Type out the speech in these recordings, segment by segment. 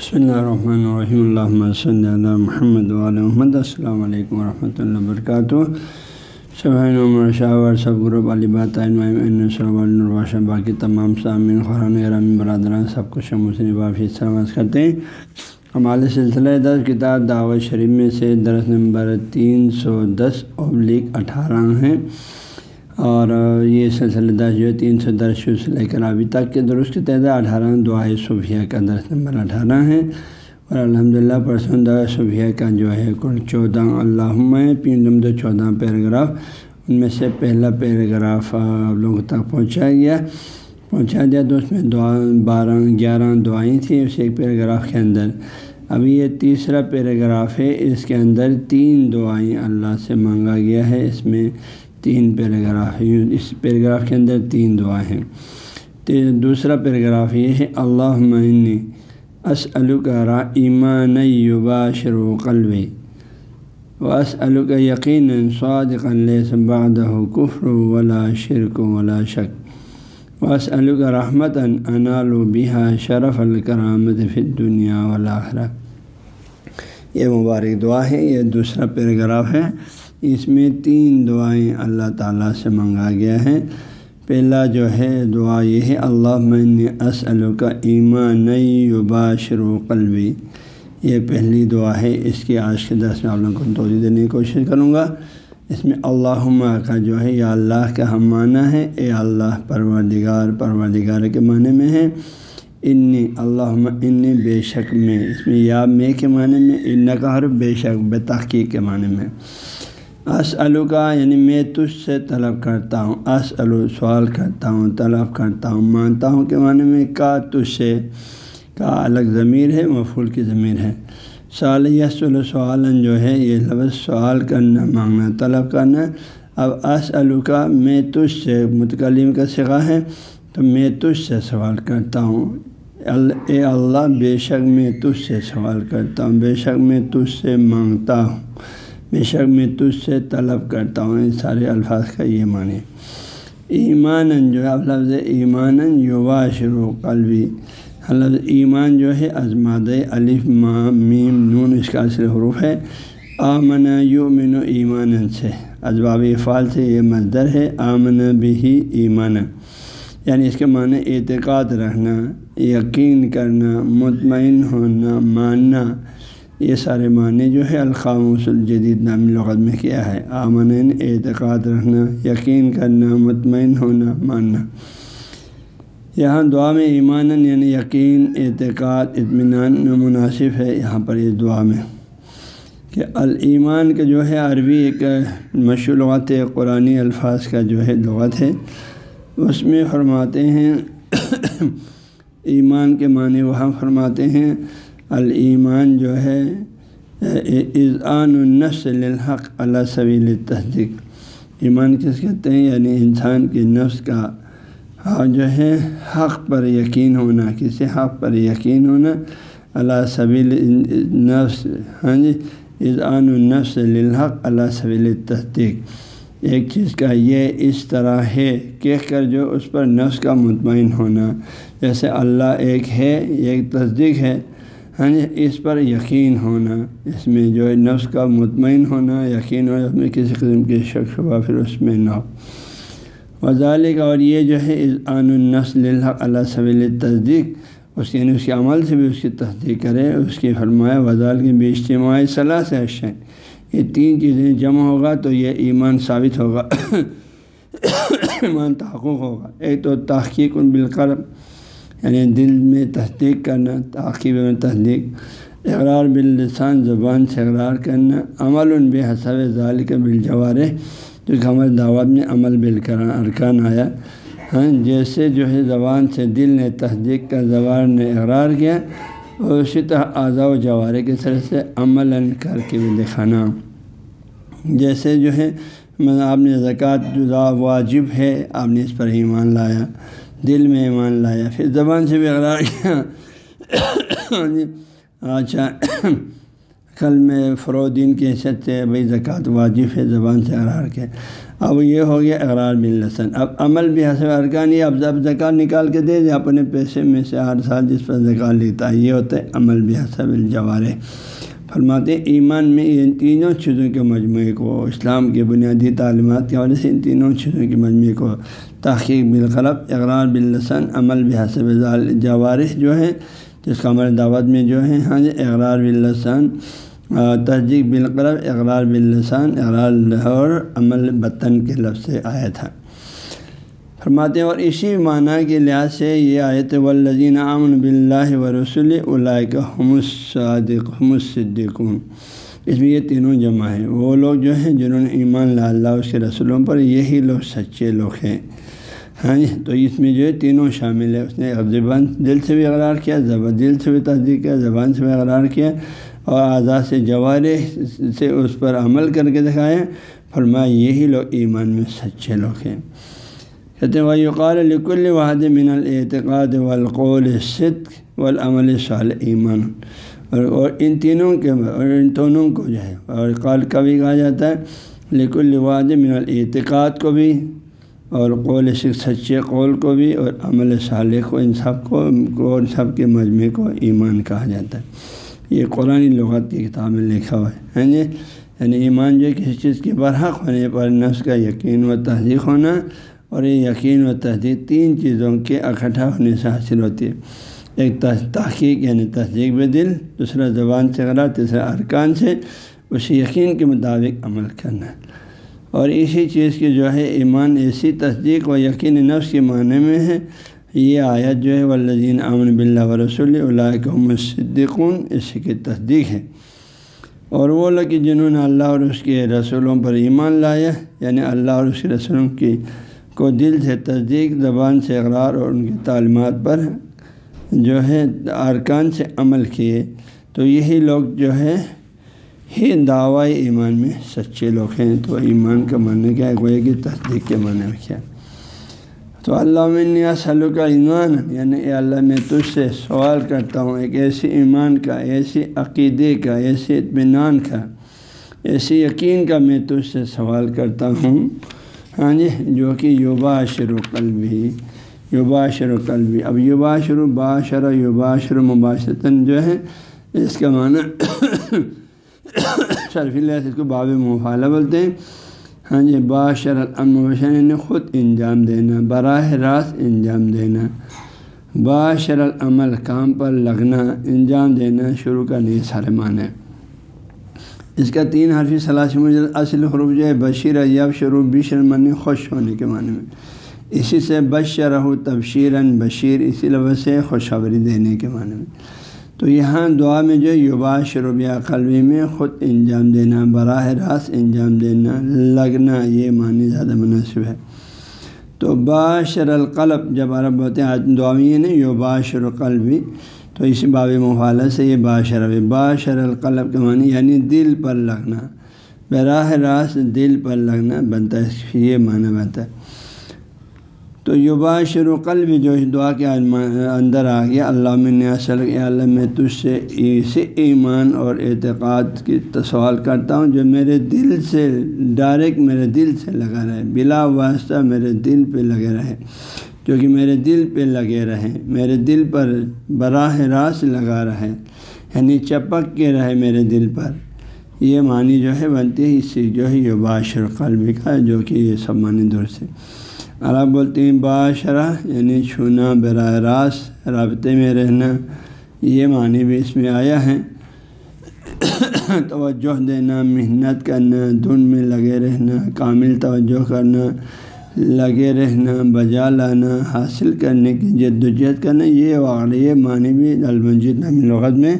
بسم اللہ الرحمن الرحیم اللہ صلی اللہ محمد علیہ محمد السلام علیکم ورحمۃ اللہ وبرکاتہ شبہ شاور سب غروب علی بات باقی تمام سامعین قرآن گرام برادران سب کچھ مسلم بافی سلامت کرتے ہیں ہمارے سلسلہ دس کتاب دعوت شریف میں سے درس نمبر تین سو دس ابلیغ اٹھارہ ہیں اور یہ سلسلہ درس جو ہے، تین سو درس سے لے کر ابھی تک کے درست کی تعداد اٹھارہ دعائے صوفیہ کا درس نمبر اٹھارہ ہے۔ اور الحمد للہ پرسن دعا صوفیہ کا جو ہے، کل چودہ اللہ پین دم چودہ پیراگراف۔ ان میں سے پہلا پیراگراف آپ لوگوں تک پہنچایا گیا۔ پہنچا دیا تو اس میں دعا، بارہ، گیارہ دعائیں تھیں اس ایک پیراگراف کے اندر۔ ابھی یہ تیسرا پیراگراف ہے۔ اس کے اندر تین دعائیں اللہ سے مانگا گیا ہے۔ اس میں تین پیراگراف اس پیراگراف کے اندر تین دعائیں ہیں۔ دوسرا پیراگراف یہ ہے اللہ معنی اس را ایمان یوبا شروع قلوی و اس کا یقین سعد قلبہ کفر ولا شرک ولا شک وس کا رحمت انال و بحا شرف الکرامت فی دنیا ولاخرہ یہ مبارک دعا ہے، یہ دوسرا پیراگراف ہے۔ اس میں تین دعائیں اللہ تعالیٰ سے منگا گیا ہے پہلا جو ہے دعا یہ ہے اللہ من اسل کا ایمان نئی باشر قلبی۔ یہ پہلی دعا ہے، اس کی آج کے دس میں آپ لوگوں کو توجہ دینے کی کوشش کروں گا۔ اس میں اللہ کا جو ہے، یا اللہ کا ہم معنی ہے، اے اللہ پروردگار پروردگار کے معنی میں ہے۔ انی اللہ انی بے شک میں، اس میں یا میں کے معنی میں ان کا حرف بے شک، بے تحقیق کے معنی میں۔ اسلو کا یعنی میں تجھ سے طلب کرتا ہوں اسلو سوال کرتا ہوں طلب کرتا ہوں مانتا ہوں کہ معنی میں کا تجھ سے کا الگ ضمیر ہے مفول کی ضمیر ہے۔ سوال یسل سوالن جو ہے، یہ لفظ سوال کرنا مانگنا طلب کرنا۔ اب اسلو کا میں تجھ سے متکلم کا سگا ہے، تو میں تجھ سے سوال کرتا ہوں۔ اے اللہ، بے شک میں تجھ سے سوال کرتا ہوں۔ بے شک میں تجھ سے مانگتا ہوں۔ بے شک میں تجھ سے طلب کرتا ہوں، ان سارے الفاظ کا یہ معنی ایمان جو ہے، لفظ ایمان یووا شروع قلبی۔ لفظ ایمان جو ہے ازماد الف، ما، میم، نون، اس کا اصل حروف ہے۔ آمن یو من و ایمان سے۔ ازباب افعال سے یہ مزدر ہے، آمن بھی ایمان یعنی اس کے معنی اعتقاد رکھنا، یقین کرنا، مطمئن ہونا، ماننا۔ یہ سارے معنی جو ہے الخاموس الجدید نامی لغت میں کیا ہے؟ آمن اعتقاد رکھنا، یقین کرنا، مطمئن ہونا، ماننا۔ یہاں دعا میں ایمان یعنی یقین، اعتقاد، اطمینان مناسب ہے یہاں پر یہ دعا میں کہ المان کا جو ہے عربی ایک مشہور لغت ہے قرآن الفاظ کا جو ہے لغت ہے۔ اس میں فرماتے ہیں ایمان کے معنی وہاں فرماتے ہیں الایمان جو ہے اذعان النفس للحق اللہ سبیل تصدیق ایمان کس کہتے ہیں؟ یعنی انسان کے نفس کا جو ہے، حق پر یقین ہونا، کسی حق پر یقین ہونا اللہ سبیل نفس ہاں جی اذعان النفس للحق اللہ سبیل تصدیق ایک چیز کا یہ اس طرح ہے، کہہ کر جو اس پر نفس کا مطمئن ہونا۔ جیسے اللہ ایک ہے، یہ ایک تصدیق ہے ہاں جی اس پر یقین ہونا، اس میں جو ہے نفس کا مطمئن ہونا، یقین ہونا اس میں کسی قسم کی شک شبہ پھر اس میں نہ ہو۔ وزالک اور یہ جو ہے آن النسل الحق اللہ سبیل تصدیق اس یعنی اس کے عمل سے بھی اس کی تصدیق کرے، اس کی فرمائے وزال کی بھی اجتماعی صلاح سے اچھا اشین یہ تین چیزیں جمع ہوگا تو یہ ایمان ثابت ہوگا، ایمان تحقق ہوگا۔ ایک تو تحقیق بالقلب یعنی دل میں تصدیق کرنا تاخیر میں تصدیق، اقرار باللسان، زبان سے اقرار کرنا عمل ان بے حسب ظال کا بالجوار جو کہ ہمارے دعوت میں عمل بال ارکان آیا۔ ہاں جیسے جو ہے زبان سے دل نے تصدیق کا، زبان نے اقرار کیا، اور اسی طرح اعضاء و جوارے کی طرح سے عمل کر کے بھی دکھانا۔ جیسے جو ہے آپ نے زکوٰۃ جدا واجب ہے، آپ نے اس پر ایمان لایا۔ دل میں ایمان لایا۔ پھر زبان سے بھی اقرار کیا۔ جی اچھا کل میں فرودین کی حیثیت سے بھائی زکوٰۃ واجب ہے، زبان سے اقرار کیا۔ اب یہ ہو گیا اقرار باللسن اب عمل بھی حسب ارکان یہ اب جب زکات نکال کے دے دے، اپنے پیسے میں سے ہر سال جس پر زکات لیتا ہے، یہ ہوتا ہے عمل بھی حسب الجوار فرماتے ایمان میں ان تینوں چیزوں کے مجموعے کو، اسلام کے بنیادی تعلیمات کے حوالے سے ان تینوں چیزوں کے مجموعے کو تحقیق بالقلب اقرار باللسن عمل بھی حسب جوارح جو ہے جس کا عمل دعوت میں جو ہے ہاں جی اقرار باللسن تصدیق بالقلب اقرار باللسان، اقرار اور عمل بطن کے لفظ سے آیا تھا۔ فرماتے ہیں، اور اسی معنی کے لحاظ سے یہ آیت والذین امن بلّہ و رسول حم الصدقون۔ اس میں یہ تینوں جمع ہیں۔ وہ لوگ جو ہیں، جنہوں نے ایمان لا اللہ، اس کے رسولوں پر یہی لوگ سچے لوگ ہیں۔ ہاں جی تو اس میں جو ہے تینوں شامل ہے اس نے زبان دل سے بھی اقرار کیا، زبان دل سے بھی تصدیق کیا، زبان سے بھی اقرار کیا، اور آزاد سے جوارے سے اس پر عمل کر کے دکھائیں فرمایا، یہی لوگ ایمان میں سچے لوگ ہیں۔ کہتے ہیں وقال لکل واحد من الاعتقاد والقول صدق والعمل صالح ایمان. اور اور ان تینوں کے اور ان دونوں کو جو ہے اور قال کا بھی کہا جاتا ہے، لکل واحد من الاعتقاد کو بھی، اور قول سچے قول کو بھی، اور عمل صالح کو، ان سب کو ان سب کے مجموعے کو ایمان کہا جاتا ہے۔ یہ قرآن لغت کی کتاب میں لکھا ہوا ہے۔ ہاں جی؟ یعنی ایمان جو کسی چیز کے برحق ہونے پر، نفس کا یقین و تصدیق ہونا اور یہ یقین و تصدیق تین چیزوں کے اکٹھا ہونے سے حاصل ہوتی ہے۔ ایک تحقیق یعنی تصدیق بے دل، دوسرا زبان سے غلط، تیسرا ارکان سے اس یقین کے مطابق عمل کرنا۔ اور اسی چیز کی جو ہے ایمان ایسی تصدیق و یقین نفس کے معنی میں ہے۔ یہ آیت جو ہے والذین امن بلّہ و رسول اللہ صدقون اس کی تصدیق ہے۔ اور وہ لوگ جنہوں نے اللہ اور اس کے رسولوں پر ایمان لایا یعنی اللہ اور اس کے رسولوں کی کو دل سے تصدیق، زبان سے اقرار اور ان کی تعلیمات پر جو ہے ارکان سے عمل کیے۔ تو یہی لوگ جو ہے ہی دعوی ایمان میں سچے لوگ ہیں۔ تو ایمان کا معنی کیا ہے؟ گوئے کہ تصدیق کے معنی میں کیا۔ تو اللہ میں سلو کا ایمان یعنی اے اللہ میں تجھ سے سوال کرتا ہوں، ایک ایسی ایمان کا، ایسی عقیدے کا ایسے اطمینان کا، ایسی یقین کا میں تجھ سے سوال کرتا ہوں۔ ہاں جی جو کہ یوبا شروع قلبی یوبا شروع قلبی۔ اب یوبا شروع باشر یوبا شروع مباشرتاً جو ہے، اس کا معنی شرفی اللہ اس کو باب مفالہ بولتے ہیں۔ ہاں جی باشر الامن نے خود انجام دینا، براہ راست انجام دینا۔ باشر العمل، کام پر لگنا، انجام دینا، شروع کرنے سارے معنی اس کا تین حرفی صلاح مجھے اصل حروف جو ہے، بشیر یب شروع، بشر، منی، خوش ہونے کے معنی میں۔ اسی سے بشر ہو تبشیرن بشیر، اسی لفظ سے خوشخبری دینے کے معنی میں۔ تو یہاں دعا میں جو یوبا شروبیہ قلبی میں خود انجام دینا، براہ راست انجام دینا، لگنا، یہ معنی زیادہ مناسب ہے۔ تو باشر القلب، جب عرب ہوتے ہیں دعا میں نہیں، یوبا قلبی۔ تو اسی باب مفالہ سے یہ باشر باشر القلب کا معنی یعنی دل پر لگنا۔ براہ راست دل پر لگنا بنتا ہے یہ معنی بنتا ہے۔ تو یوبا شروع قلب جو اس دعا کے اندر آ گیا، اللہ میں اصل اللہ میں تجھ سے اسی ایمان اور اعتقاد کی سوال کرتا ہوں، جو میرے دل سے ڈائریکٹ میرے دل سے لگا رہے، بلا واسطہ میرے دل پہ لگے رہے۔ جو کہ میرے دل پہ لگے رہے، میرے دل پر براہ راست لگا رہے یعنی چپک کے رہے میرے دل پر۔ یہ معنی جو ہے بنتی ہے، اس سے جو ہے یوبا شروع قلب کا، جو کہ یہ سب معنی دور سے۔ عرب بولتے ہیں باشرہ یعنی چھونا، براہ راست، رابطے میں رہنا۔ یہ معنی بھی اس میں آیا ہے۔ توجہ دینا، محنت کرنا، دھن میں لگے رہنا، کامل توجہ کرنا۔ لگے رہنا، بجا لانا، حاصل کرنے کی جد و جہد کرنا، یہ واقع یہ معنی بھی المنجد نامی لغت میں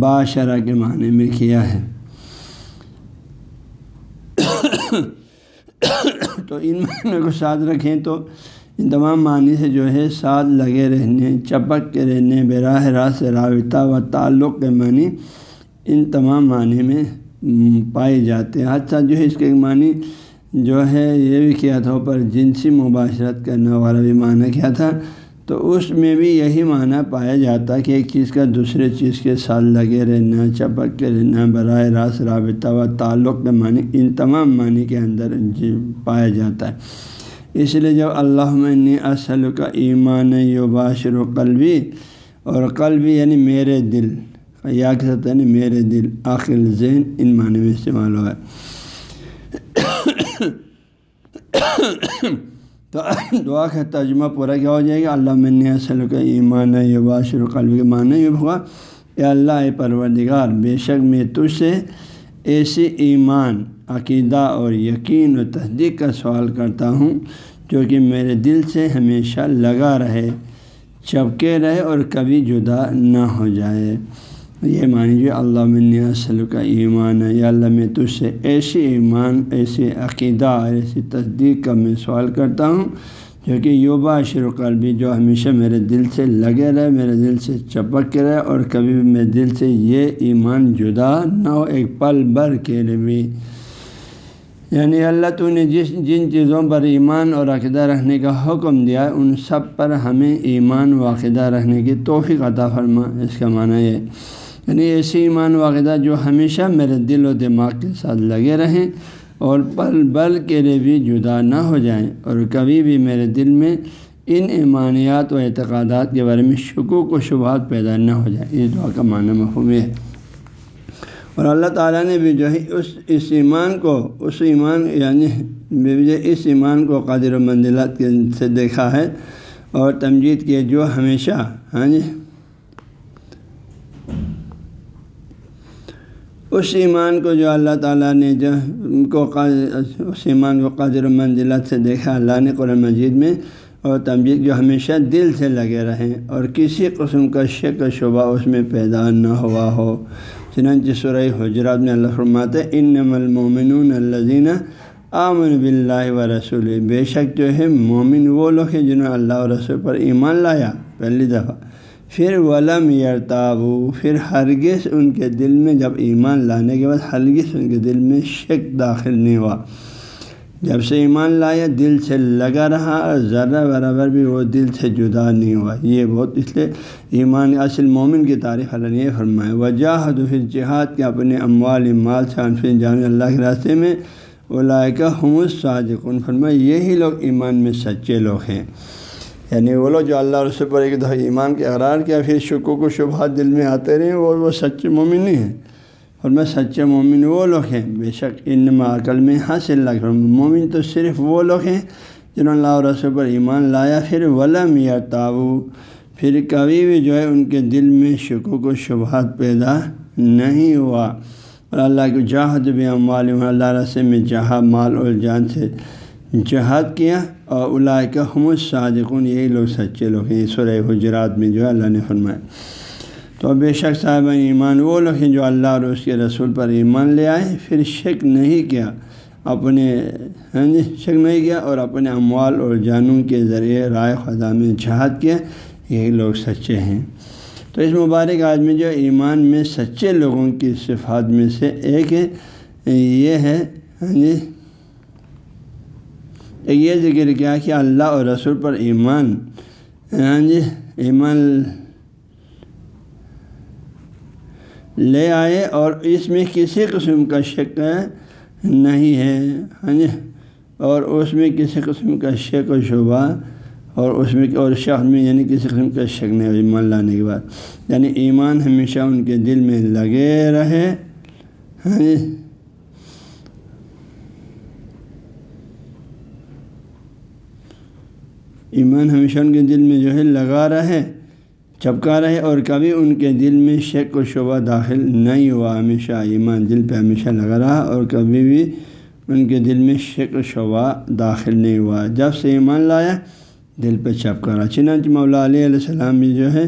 باشرہ کے معنی میں کیا ہے۔ تو ان معنی کو ساتھ رکھیں تو ان تمام معنی سے جو ہے ساتھ لگے رہنے، چپک کے رہنے، براہ راست رابطہ و تعلق کے معنی ان تمام معنی میں پائے جاتے ہیں۔ حادثہ جو ہے اس کے معنی جو ہے یہ بھی کیا تھا پر جنسی مباشرت کرنے والا بھی معنی کیا تھا۔ تو اس میں بھی یہی معنی پایا جاتا کہ ایک چیز کا دوسرے چیز کے ساتھ لگے رہنا، چپک کے رہنا، براہ راست رابطہ و تعلق کے معنی، ان تمام معنی کے اندر جی پایا جاتا ہے۔ اس لیے جب اللہ میں اصل کا ایمان یوباشر و قلبی، اور قلبی یعنی میرے دل، یا کے ساتھ یعنی میرے دل عقل ذہن، ان معنی میں استعمال ہوا ہے۔ تو دعا کا ترجمہ پورا کیا ہو جائے گا اللہ من کا ایمان ہے یوباشر قلب کے معنی یہ ہوگا اے اللہ پروردگار، بے شک میں تجھ سے ایسے ایمان عقیدہ اور یقین و تصدیق کا سوال کرتا ہوں جو کہ میرے دل سے ہمیشہ لگا رہے چپکے رہے اور کبھی جدا نہ ہو جائے۔ یہ مانی اللہ من کا ایمان ہے، یا اللہ میں تجھ سے ایسی ایمان، ایسے عقیدہ اور ایسی تصدیق کا میں سوال کرتا ہوں جو کہ یوبا شروع قلبی جو ہمیشہ میرے دل سے لگے رہے، میرے دل سے چپک کے رہے اور کبھی بھی میرے دل سے یہ ایمان جدا نہ ہو، ایک پل بھر کے لیے بھی۔ یعنی اللہ تو نے جس، جن چیزوں پر ایمان اور عقیدہ رکھنے کا حکم دیا ہے، ان سب پر ہمیں ایمان و عقیدہ رکھنے کی توفیق عطا فرما۔ اس کا معنی یہ یعنی ایسی ایمان و عقیدہ جو ہمیشہ میرے دل و دماغ کے ساتھ لگے رہیں اور پل بل کے لیے بھی جدا نہ ہو جائیں اور کبھی بھی میرے دل میں ان ایمانیات و اعتقادات کے بارے میں شکوک و شبہات پیدا نہ ہو جائیں۔ اس دعا کا معنی مفہوم ہے۔ اور اللہ تعالیٰ نے بھی جو ہے اس اس ایمان کو، اس ایمان یعنی اس ایمان کو قادر و منزلات کے سے دیکھا ہے اور تمجید کیے جو ہمیشہ ہاں جی؟ اس ایمان کو جو اللہ تعالیٰ نے جو کو اس ایمان کو قادر و منزلت سے دیکھا، اللہ نے قرآن مجید میں اور تمجید جو ہمیشہ دل سے لگے رہیں اور کسی قسم کا شک و شبہ اس میں پیدا نہ ہوا ہو۔ چنانچہ سورہ حجرات میں اللہ فرماتے ان نمل الزین آمن بلّہ و رسول بے شک جو ہے، مومن وہ لوگ ہیں جنہوں نے اللہ و رسول پر ایمان لایا پہلی دفعہ۔ پھر ولم یرتابو پھر ہرگز ان کے دل میں جب ایمان لانے کے بعد، ہرگز ان کے دل میں شک داخل نہیں ہوا۔ جب سے ایمان لایا، دل سے لگا رہا اور ذرہ برابر بھی وہ دل سے جدا نہیں ہوا۔ یہ بہت اس لیے ایمان، اصل مومن کی تعریف اللہ نے فرمایا۔ وجہ پھر جہاد کے اپنے اموال، مال سے انفر جان، اللہ کے راستے میں علائقہ حمود صادقن فرمایا، یہی لوگ ایمان میں سچے لوگ ہیں۔ یعنی وہ لوگ جو اللہ رسول پر ایک دفعہ ایمان کے اقرار کیا، پھر شکو کو شبہات دل میں آتے رہے وہ وہ سچے مومن نہیں ہیں۔ اور میں سچے مومن وہ لوگ ہیں، بے شک ان عقل میں حاصل لگ مومن تو صرف وہ لوگ ہیں جنہوں نے اللہ رسول پر ایمان لایا، پھر ولم یا تاؤ پھر کبھی بھی جو ہے ان کے دل میں شکوک و شبہات پیدا نہیں ہوا۔ اور اللہ کے جہاد بھی ہم اللہ رسول میں جہاں مال اور جان سے جہاد کیا اور اللہ کا حمد صادقن یہی لوگ سچے لوگ ہیں۔ سورہ حجرات میں جو ہے اللہ نے فرمایا۔ تو بے شک صاحب ایمان، وہ لوگ ہیں جو اللہ اور اس کے رسول پر ایمان لے آئے، پھر شک نہیں کیا۔ اپنے ہاں جی شک نہیں کیا اور اپنے اموال اور جانوں کے ذریعے رائے خدا میں جہاد کیا۔ یہی لوگ سچے ہیں۔ تو اس مبارک آدمی جو ایمان میں سچے لوگوں کی صفات میں سے ایک ہے، یہ ہے ہاں جی یہ ذکر کیا کہ اللہ اور رسول پر ایمان ہاں جی ایمان لے آئے اور اس میں کسی قسم کا شک نہیں ہے ہاں جی اور اس میں کسی قسم کا شک و شبہ اور اس میں اور شخص میں یعنی کسی قسم کا شک نہیں ہو ایمان لانے کے بعد۔ یعنی ایمان ہمیشہ ان کے دل میں لگے رہے ہاں جی ایمان ہمیشہ ان کے دل میں جو ہے لگا رہے، چپکا رہے، اور کبھی ان کے دل میں شک و شبہ داخل نہیں ہوا، ہمیشہ ایمان دل پہ ہمیشہ لگا رہا، اور کبھی بھی ان کے دل میں شک و شبہ داخل نہیں ہوا۔ جب سے ایمان لایا، دل پہ چپکا رہا۔ چنانچہ مولا علیہ السلام بھی جو ہے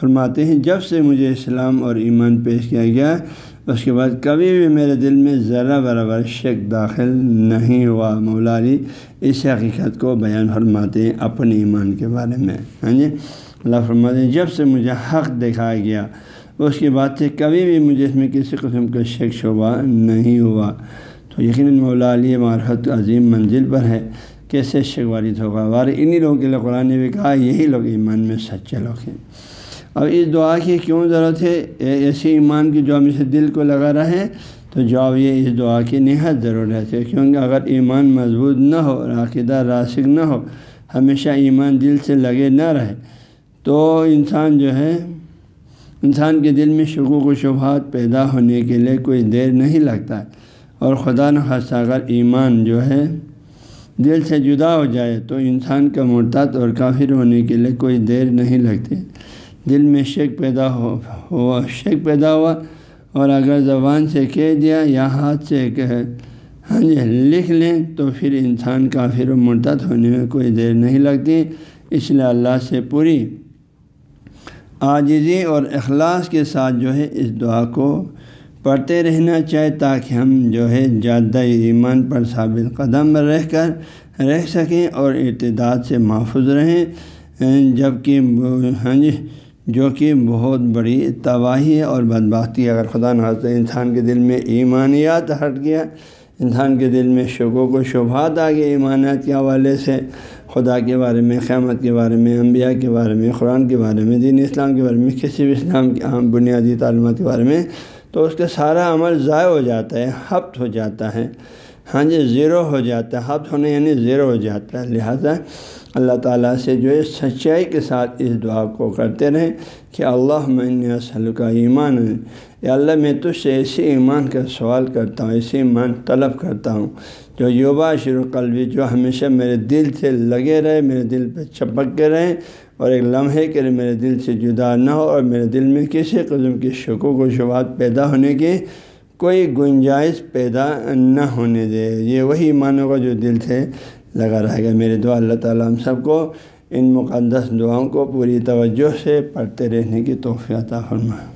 فرماتے ہیں، جب سے مجھے اسلام اور ایمان پیش کیا گیا اس کے بعد کبھی بھی میرے دل میں ذرا برابر شک داخل نہیں ہوا۔ مولا علی اس حقیقت کو بیان فرماتے ہیں اپنے ایمان کے بارے میں۔ ہاں جی؟ اللہ فرماتے ہیں، جب سے مجھے حق دکھایا گیا، اس کے بعد سے کبھی بھی مجھے اس میں کسی قسم کا شک شبہ نہیں ہوا۔ تو یقیناً مولا علی معرفت عظیم منزل پر ہے۔ کیسے شک وارد ہوگا؟ وار انہی لوگوں کے لیے قرآن نے بھی کہا، یہی لوگ ایمان میں سچے لوگ ہیں۔ اب اس دعا کی کیوں ضرورت ہے؟ ایسی ایمان کی جو ہم اسے دل کو لگا رہے تو جواب یہ اس دعا کی نہایت ضرورت ہے، کیونکہ اگر ایمان مضبوط نہ ہو عقیدہ راسک نہ ہو، ہمیشہ ایمان دل سے لگے نہ رہے، تو انسان جو ہے، انسان کے دل میں شکوک و شبہات پیدا ہونے کے لیے کوئی دیر نہیں لگتا ہے۔ اور خدا نخواستہ اگر ایمان جو ہے دل سے جدا ہو جائے، تو انسان کا مرتد اور کافر ہونے کے لیے کوئی دیر نہیں لگتی۔ دل میں شک پیدا ہو، ہوا، شک پیدا ہوا اور اگر زبان سے کہہ دیا یا ہاتھ سے کہ ہاں جی لکھ لیں تو پھر انسان کافر و مرتد ہونے میں کوئی دیر نہیں لگتی۔ اس لیے اللہ سے پوری عاجزی اور اخلاص کے ساتھ جو ہے اس دعا کو پڑھتے رہنا چاہے تاکہ ہم جو ہے زیادہ ایمان پر ثابت قدم رہ کر رہ سکیں اور ارتداد سے محفوظ رہیں۔ جبکہ ہاں جی جو کہ بہت بڑی تباہی ہے اور بدبختی اگر خدا نہ انسان کے دل میں ایمانیات ہٹ گیا۔ انسان کے دل میں شکو کو شبہات آ گیا ایمانیات کے حوالے سے۔ خدا کے بارے میں، قیامت کے بارے میں، انبیاء کے بارے میں، قرآن کے بارے میں، دین اسلام کے بارے میں، کسی بھی اسلام کے عام بنیادی تعلیمات کے بارے میں تو اس کا سارا عمل ضائع ہو جاتا ہے، ہفت ہو جاتا ہے۔ ہاں جی زیرو ہو جاتا ہے۔ ہفت ہونے یعنی زیرو ہو جاتا ہے۔ لہٰذا اللہ تعالیٰ سے جو ہے سچائی کے ساتھ اس دعا کو کرتے رہیں کہ اللہ میں کا ایمان یا اللہ، میں تجھ سے ایسے ایمان کا سوال کرتا ہوں، ایسے ایمان طلب کرتا ہوں جو یوبا شروع قلبی، جو ہمیشہ میرے دل سے لگے رہے، میرے دل پہ چپک کے رہیں اور ایک لمحے کے میرے دل سے جدا نہ ہو اور میرے دل میں کسی قسم کی شکوک و شبات پیدا ہونے کی کوئی گنجائش پیدا نہ ہونے دے۔ یہ وہی ایمانوں کا جو دل سے لگا رہے گا۔ میرے دعا اللہ تعالیٰ ہم سب کو ان مقدس دعاؤں کو پوری توجہ سے پڑھتے رہنے کی توفیع عطا فرمائے۔